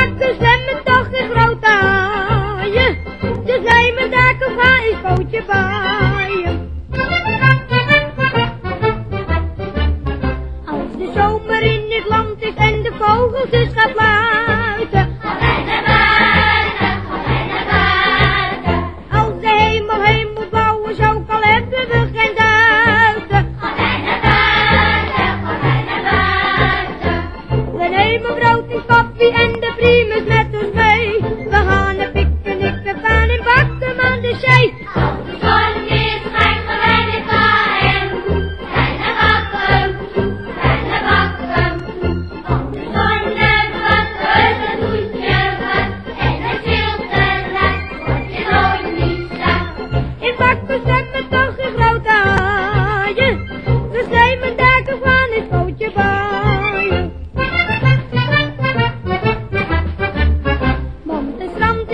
pakte ze me toch een grote haaien. Ze zei me daar kom ga eens pootje baaien. Als de zomer in het land is en de vogels is prime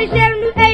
Is there